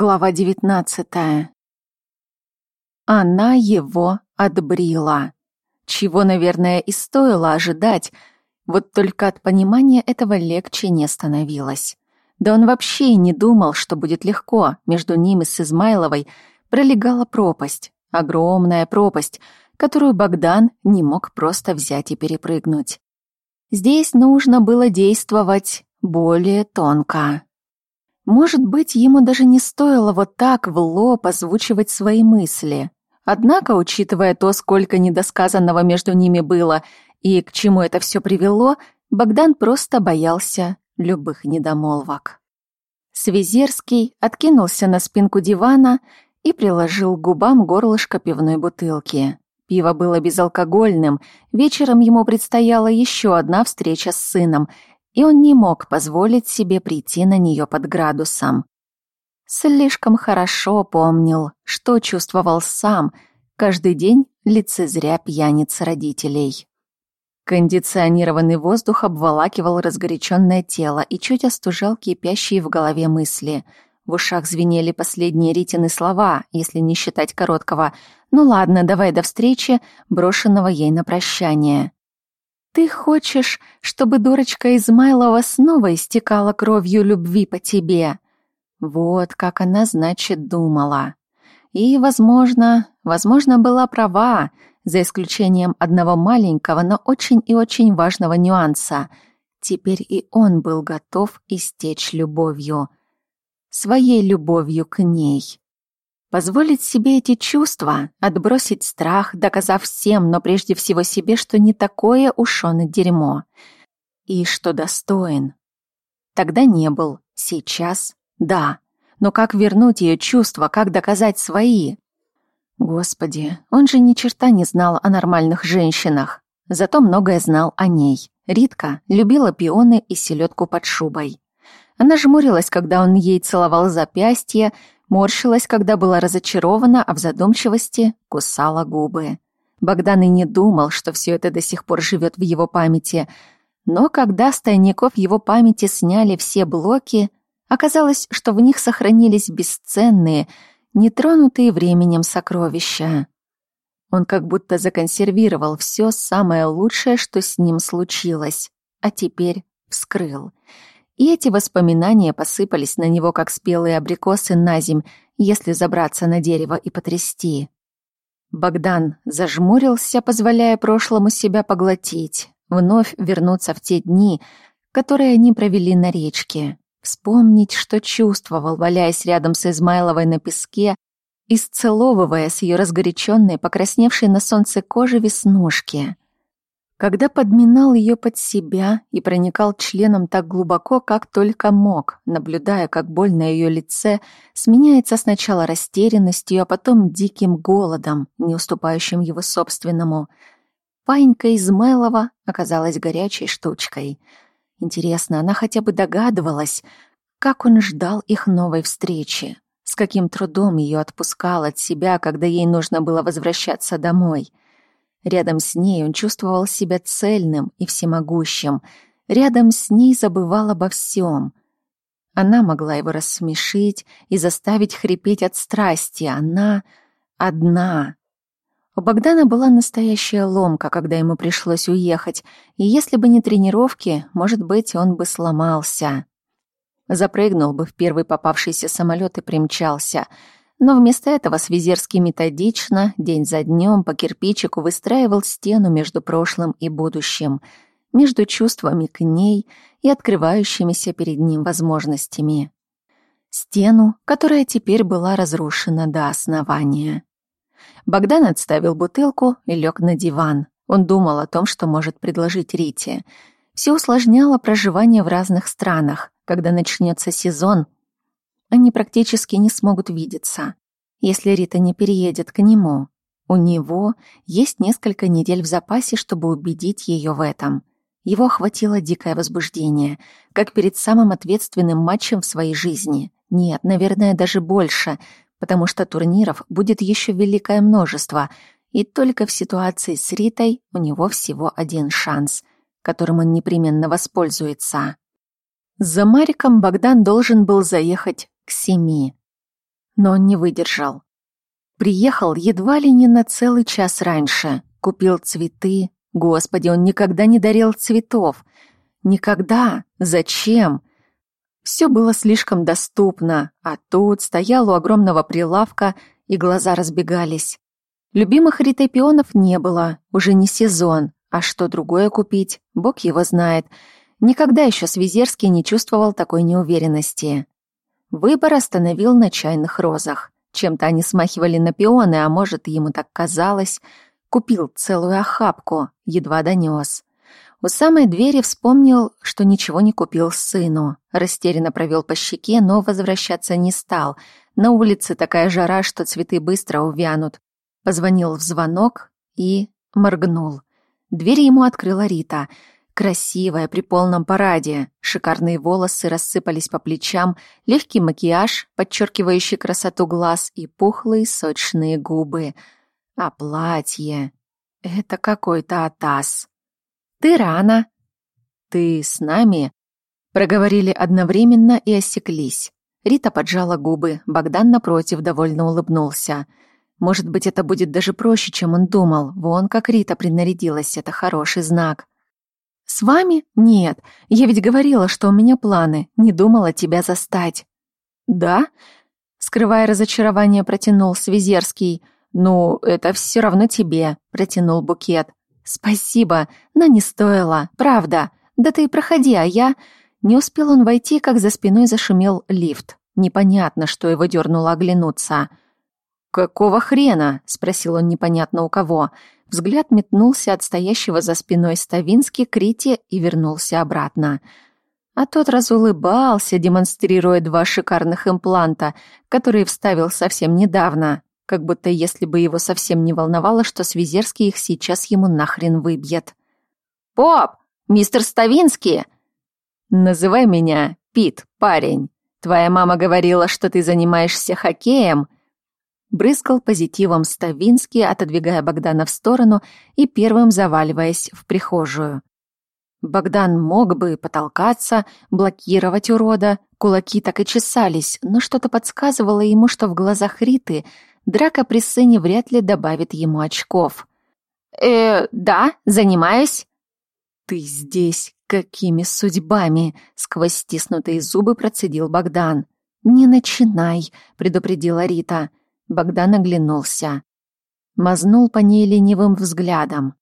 Глава девятнадцатая. Она его отбрила. Чего, наверное, и стоило ожидать, вот только от понимания этого легче не становилось. Да он вообще и не думал, что будет легко. Между ним и с Измайловой пролегала пропасть, огромная пропасть, которую Богдан не мог просто взять и перепрыгнуть. Здесь нужно было действовать более тонко. Может быть, ему даже не стоило вот так в лоб озвучивать свои мысли. Однако, учитывая то, сколько недосказанного между ними было и к чему это все привело, Богдан просто боялся любых недомолвок. Свизерский откинулся на спинку дивана и приложил к губам горлышко пивной бутылки. Пиво было безалкогольным, вечером ему предстояла еще одна встреча с сыном, и он не мог позволить себе прийти на нее под градусом. Слишком хорошо помнил, что чувствовал сам, каждый день лицезря пьяниц родителей. Кондиционированный воздух обволакивал разгоряченное тело и чуть остужал кипящие в голове мысли. В ушах звенели последние Ритины слова, если не считать короткого «Ну ладно, давай до встречи», брошенного ей на прощание. Ты хочешь, чтобы дурочка Измайлова снова истекала кровью любви по тебе? Вот как она, значит, думала. И, возможно, возможно, была права, за исключением одного маленького, но очень и очень важного нюанса. Теперь и он был готов истечь любовью. Своей любовью к ней. Позволить себе эти чувства, отбросить страх, доказав всем, но прежде всего себе, что не такое уж он и дерьмо. И что достоин. Тогда не был, сейчас — да. Но как вернуть ее чувства, как доказать свои? Господи, он же ни черта не знал о нормальных женщинах. Зато многое знал о ней. Ритка любила пионы и селедку под шубой. Она жмурилась, когда он ей целовал запястье, морщилась, когда была разочарована, а в задумчивости кусала губы. Богдан и не думал, что все это до сих пор живет в его памяти. Но когда с тайников его памяти сняли все блоки, оказалось, что в них сохранились бесценные, нетронутые временем сокровища. Он как будто законсервировал все самое лучшее, что с ним случилось, а теперь вскрыл — и эти воспоминания посыпались на него, как спелые абрикосы на земь, если забраться на дерево и потрясти. Богдан зажмурился, позволяя прошлому себя поглотить, вновь вернуться в те дни, которые они провели на речке, вспомнить, что чувствовал, валяясь рядом с Измайловой на песке, исцеловывая с ее разгоряченной, покрасневшей на солнце кожи веснушки — когда подминал ее под себя и проникал членом так глубоко, как только мог, наблюдая, как боль на ее лице сменяется сначала растерянностью, а потом диким голодом, не уступающим его собственному. Паинька Измайлова оказалась горячей штучкой. Интересно, она хотя бы догадывалась, как он ждал их новой встречи, с каким трудом ее отпускал от себя, когда ей нужно было возвращаться домой — Рядом с ней он чувствовал себя цельным и всемогущим. Рядом с ней забывал обо всем. Она могла его рассмешить и заставить хрипеть от страсти. Она одна. У Богдана была настоящая ломка, когда ему пришлось уехать, и если бы не тренировки, может быть, он бы сломался. Запрыгнул бы в первый попавшийся самолет и примчался — но вместо этого Свизерский методично, день за днем, по кирпичику выстраивал стену между прошлым и будущим, между чувствами к ней и открывающимися перед ним возможностями. Стену, которая теперь была разрушена до основания. Богдан отставил бутылку и лег на диван. Он думал о том, что может предложить Рите. Все усложняло проживание в разных странах. Когда начнется сезон — они практически не смогут видеться, если Рита не переедет к нему. У него есть несколько недель в запасе, чтобы убедить ее в этом. Его охватило дикое возбуждение, как перед самым ответственным матчем в своей жизни. Нет, наверное, даже больше, потому что турниров будет еще великое множество, и только в ситуации с Ритой у него всего один шанс, которым он непременно воспользуется. За Мариком Богдан должен был заехать к семи. но он не выдержал. Приехал едва ли не на целый час раньше, купил цветы. Господи, он никогда не дарил цветов. Никогда. Зачем? Все было слишком доступно, а тут стоял у огромного прилавка, и глаза разбегались. Любимых Ритой пионов не было, уже не сезон, а что другое купить, бог его знает. Никогда еще Свизерский не чувствовал такой неуверенности. Выбор остановил на чайных розах. Чем-то они смахивали на пионы, а может, ему так казалось. Купил целую охапку, едва донес. У самой двери вспомнил, что ничего не купил сыну. Растерянно провел по щеке, но возвращаться не стал. На улице такая жара, что цветы быстро увянут. Позвонил в звонок и моргнул. Дверь ему открыла Рита. Красивая, при полном параде. Шикарные волосы рассыпались по плечам, легкий макияж, подчеркивающий красоту глаз и пухлые сочные губы. А платье... Это какой-то атас. «Ты рано». «Ты с нами?» Проговорили одновременно и осеклись. Рита поджала губы, Богдан напротив довольно улыбнулся. Может быть, это будет даже проще, чем он думал. Вон как Рита принарядилась, это хороший знак. «С вами? Нет. Я ведь говорила, что у меня планы. Не думала тебя застать». «Да?» Скрывая разочарование, протянул Свизерский. «Ну, это все равно тебе», — протянул букет. «Спасибо, но не стоило, правда. Да ты проходи, а я...» Не успел он войти, как за спиной зашумел лифт. Непонятно, что его дернуло оглянуться. «Какого хрена?» — спросил он непонятно у кого. Взгляд метнулся от стоящего за спиной Ставински к Рите и вернулся обратно. А тот разулыбался, демонстрируя два шикарных импланта, которые вставил совсем недавно как будто если бы его совсем не волновало, что Свизерский их сейчас ему нахрен выбьет. «Поп! Мистер Ставинский!» «Называй меня Пит, парень. Твоя мама говорила, что ты занимаешься хоккеем?» Брызгал позитивом Ставинский, отодвигая Богдана в сторону и первым заваливаясь в прихожую. Богдан мог бы потолкаться, блокировать урода, кулаки так и чесались, но что-то подсказывало ему, что в глазах Риты Драка при сцене вряд ли добавит ему очков. «Э, да, занимаюсь». «Ты здесь? Какими судьбами?» — сквозь стиснутые зубы процедил Богдан. «Не начинай», — предупредила Рита. Богдан оглянулся. Мазнул по ней ленивым взглядом.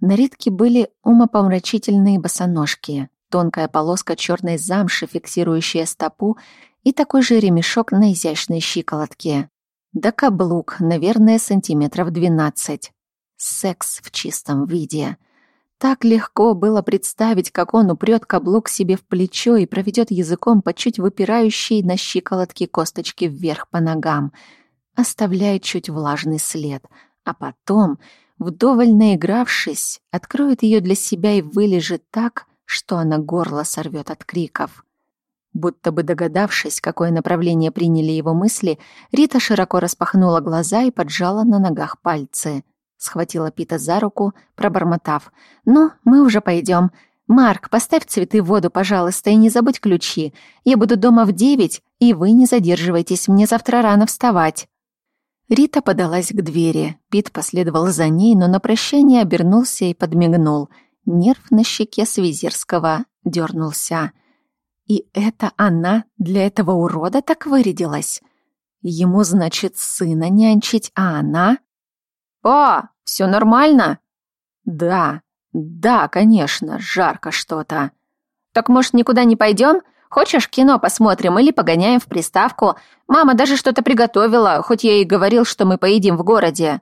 На Ритке были умопомрачительные босоножки, тонкая полоска черной замши, фиксирующая стопу, и такой же ремешок на изящной щиколотке. Да каблук, наверное, сантиметров двенадцать. Секс в чистом виде. Так легко было представить, как он упрет каблук себе в плечо и проведет языком по чуть выпирающей на щиколотке косточки вверх по ногам, оставляя чуть влажный след, а потом, вдоволь наигравшись, откроет ее для себя и вылежит так, что она горло сорвет от криков. Будто бы догадавшись, какое направление приняли его мысли, Рита широко распахнула глаза и поджала на ногах пальцы. Схватила Пита за руку, пробормотав. «Ну, мы уже пойдем. Марк, поставь цветы в воду, пожалуйста, и не забудь ключи. Я буду дома в девять, и вы не задерживайтесь, мне завтра рано вставать». Рита подалась к двери. Пит последовал за ней, но на прощание обернулся и подмигнул. Нерв на щеке Свизерского дернулся. И это она для этого урода так вырядилась? Ему, значит, сына нянчить, а она... «О, все нормально?» «Да, да, конечно, жарко что-то». «Так, может, никуда не пойдем? Хочешь, кино посмотрим или погоняем в приставку? Мама даже что-то приготовила, хоть я и говорил, что мы поедим в городе».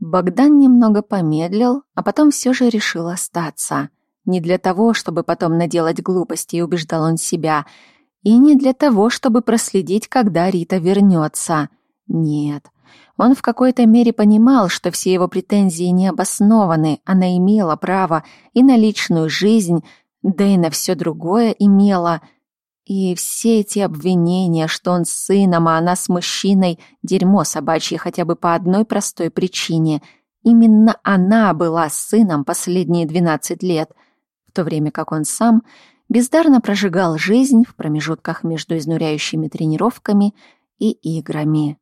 Богдан немного помедлил, а потом все же решил остаться. Не для того, чтобы потом наделать глупости, убеждал он себя, и не для того, чтобы проследить, когда Рита вернется. Нет. Он в какой-то мере понимал, что все его претензии не обоснованы, она имела право и на личную жизнь, да и на все другое имела. И все эти обвинения, что он с сыном, а она с мужчиной, дерьмо собачье хотя бы по одной простой причине. Именно она была с сыном последние двенадцать лет — в то время как он сам бездарно прожигал жизнь в промежутках между изнуряющими тренировками и играми.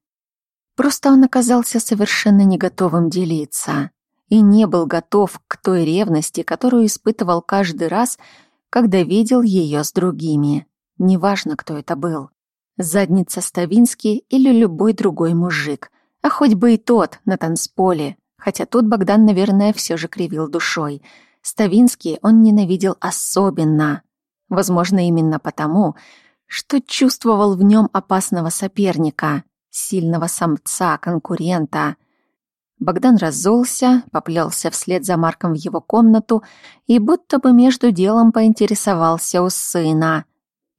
Просто он оказался совершенно не готовым делиться и не был готов к той ревности, которую испытывал каждый раз, когда видел ее с другими. Неважно, кто это был. Задница Ставинский или любой другой мужик. А хоть бы и тот на танцполе. Хотя тут Богдан, наверное, все же кривил душой. Ставинский он ненавидел особенно. Возможно, именно потому, что чувствовал в нем опасного соперника, сильного самца, конкурента. Богдан разулся, поплелся вслед за Марком в его комнату и будто бы между делом поинтересовался у сына.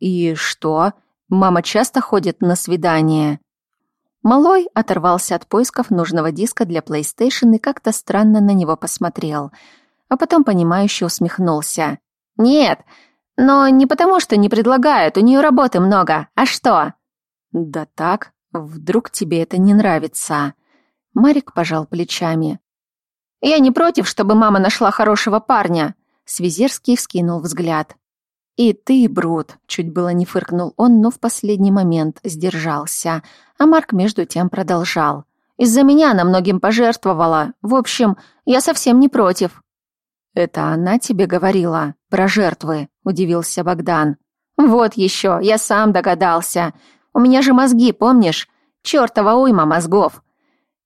«И что? Мама часто ходит на свидание?» Малой оторвался от поисков нужного диска для PlayStation и как-то странно на него посмотрел, а потом понимающе усмехнулся. «Нет, но не потому, что не предлагают, у нее работы много. А что?» «Да так, вдруг тебе это не нравится?» Марик пожал плечами. «Я не против, чтобы мама нашла хорошего парня», — Свизерский вскинул взгляд. «И ты, Брут», — чуть было не фыркнул он, но в последний момент сдержался, а Марк между тем продолжал. «Из-за меня она многим пожертвовала. В общем, я совсем не против». «Это она тебе говорила про жертвы?» — удивился Богдан. «Вот еще, я сам догадался. У меня же мозги, помнишь? Чёртова уйма мозгов.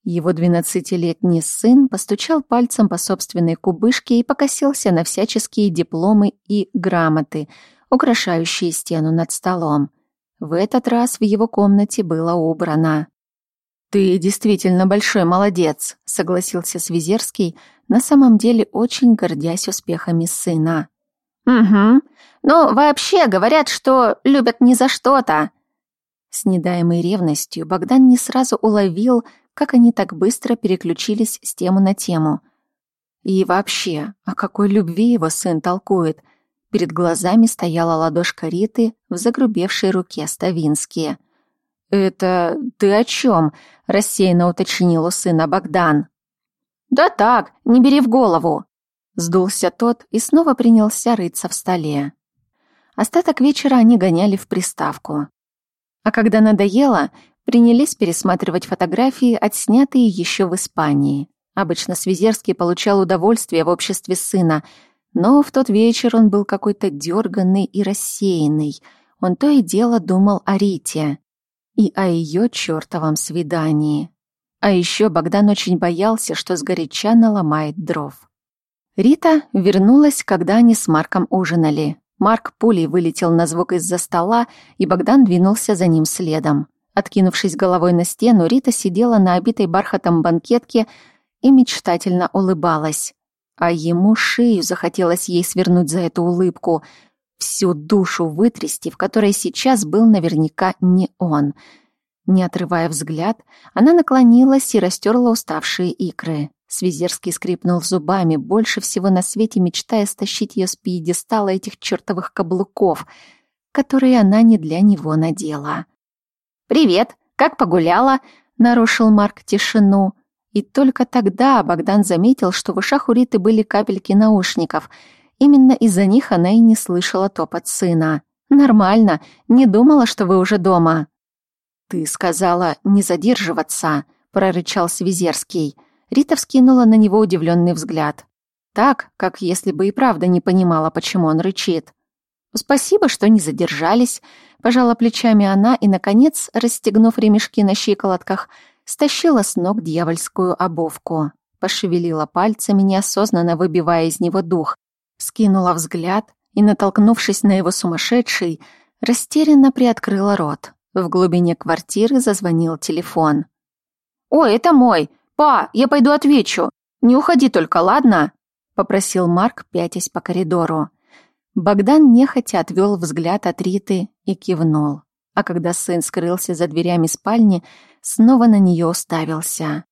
Его двенадцатилетний сын постучал пальцем по собственной кубышке и покосился на всяческие дипломы и грамоты, украшающие стену над столом. В этот раз в его комнате было убрано. «Ты действительно большой молодец», — согласился Свизерский, на самом деле очень гордясь успехами сына. «Угу. Ну, вообще говорят, что любят не за что-то». С недаемой ревностью Богдан не сразу уловил, как они так быстро переключились с темы на тему. И вообще, о какой любви его сын толкует? Перед глазами стояла ладошка Риты в загрубевшей руке Ставинские. «Это ты о чем?» — рассеянно уточнил у сына Богдан. «Да так, не бери в голову!» Сдулся тот и снова принялся рыться в столе. Остаток вечера они гоняли в приставку. А когда надоело, принялись пересматривать фотографии, отснятые еще в Испании. Обычно Свизерский получал удовольствие в обществе сына, но в тот вечер он был какой-то дерганный и рассеянный. Он то и дело думал о Рите и о ее чертовом свидании. А еще Богдан очень боялся, что сгоряча наломает дров. Рита вернулась, когда они с Марком ужинали. Марк пулей вылетел на звук из-за стола, и Богдан двинулся за ним следом. Откинувшись головой на стену, Рита сидела на обитой бархатом банкетке и мечтательно улыбалась. А ему шею захотелось ей свернуть за эту улыбку, всю душу вытрясти, в которой сейчас был наверняка не он. Не отрывая взгляд, она наклонилась и растерла уставшие икры. Свизерский скрипнул зубами, больше всего на свете мечтая стащить ее с пьедестала этих чертовых каблуков, которые она не для него надела. «Привет! Как погуляла?» — нарушил Марк тишину. И только тогда Богдан заметил, что в ушах у Риты были капельки наушников. Именно из-за них она и не слышала топот сына. «Нормально. Не думала, что вы уже дома». «Ты сказала не задерживаться», — прорычал Свизерский. Рита вскинула на него удивленный взгляд. Так, как если бы и правда не понимала, почему он рычит. «Спасибо, что не задержались», — пожала плечами она и, наконец, расстегнув ремешки на щиколотках, стащила с ног дьявольскую обувку. Пошевелила пальцами, неосознанно выбивая из него дух, скинула взгляд и, натолкнувшись на его сумасшедший, растерянно приоткрыла рот. В глубине квартиры зазвонил телефон. «Ой, это мой! Па, я пойду отвечу! Не уходи только, ладно?» — попросил Марк, пятясь по коридору. Богдан нехотя отвел взгляд от Риты и кивнул. А когда сын скрылся за дверями спальни, снова на нее уставился.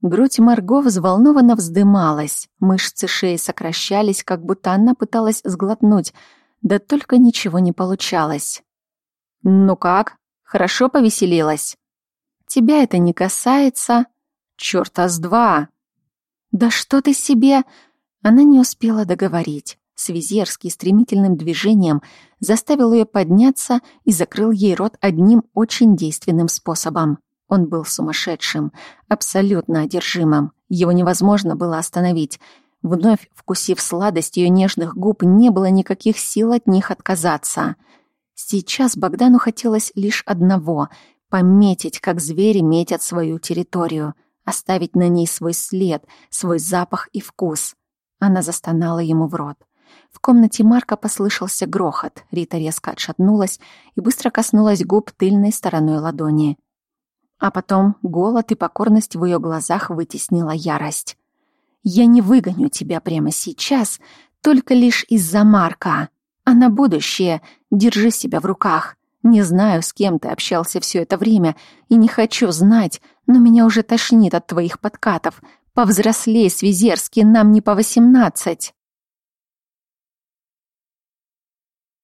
Грудь Марго взволнованно вздымалась, мышцы шеи сокращались, как будто она пыталась сглотнуть, да только ничего не получалось. «Ну как? Хорошо повеселилась?» «Тебя это не касается?» «Чёрта с два!» «Да что ты себе...» Она не успела договорить. Свизерский стремительным движением заставил ее подняться и закрыл ей рот одним очень действенным способом. Он был сумасшедшим, абсолютно одержимым. Его невозможно было остановить. Вновь вкусив сладость ее нежных губ, не было никаких сил от них отказаться. Сейчас Богдану хотелось лишь одного — пометить, как звери метят свою территорию, оставить на ней свой след, свой запах и вкус. Она застонала ему в рот. В комнате Марка послышался грохот. Рита резко отшатнулась и быстро коснулась губ тыльной стороной ладони. А потом голод и покорность в ее глазах вытеснила ярость. «Я не выгоню тебя прямо сейчас, только лишь из-за Марка. А на будущее держи себя в руках. Не знаю, с кем ты общался все это время, и не хочу знать, но меня уже тошнит от твоих подкатов. Повзрослей, Свизерский, нам не по восемнадцать».